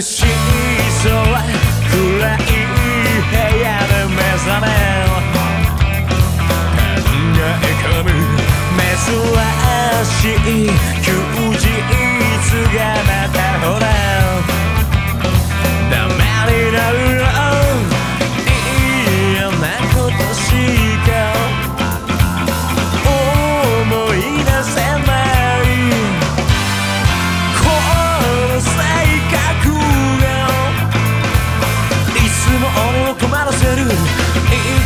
しい空暗い部屋で目覚め考え込む珍しい休日がまたほら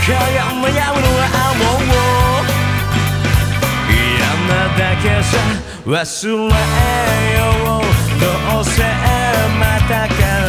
かや悩むのはもう。嫌なだけさ忘れよう。どうせまたから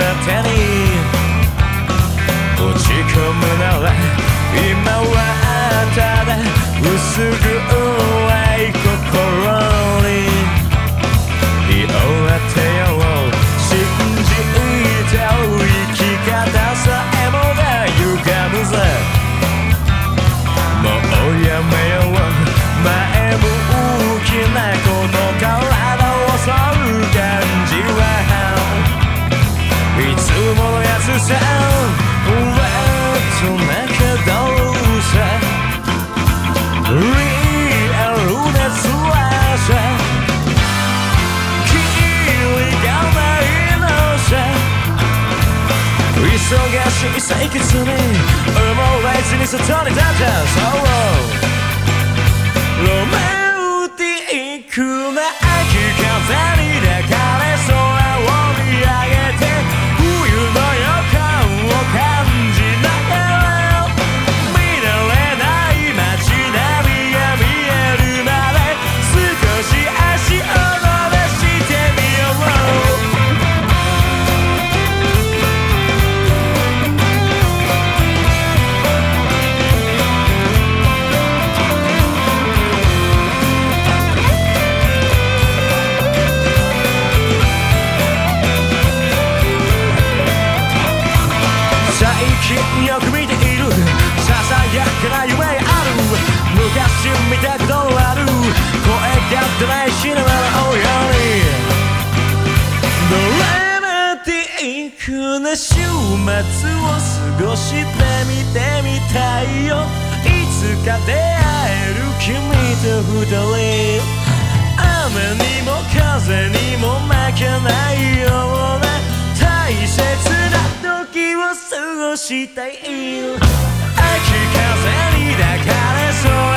忙しい生活に埋もれずに外に出たそうィックな週末を過ごしてみてみたいよ。いつか出会える君と二人。雨にも風にも負けないような大切な時を過ごしたい秋風に抱かれそう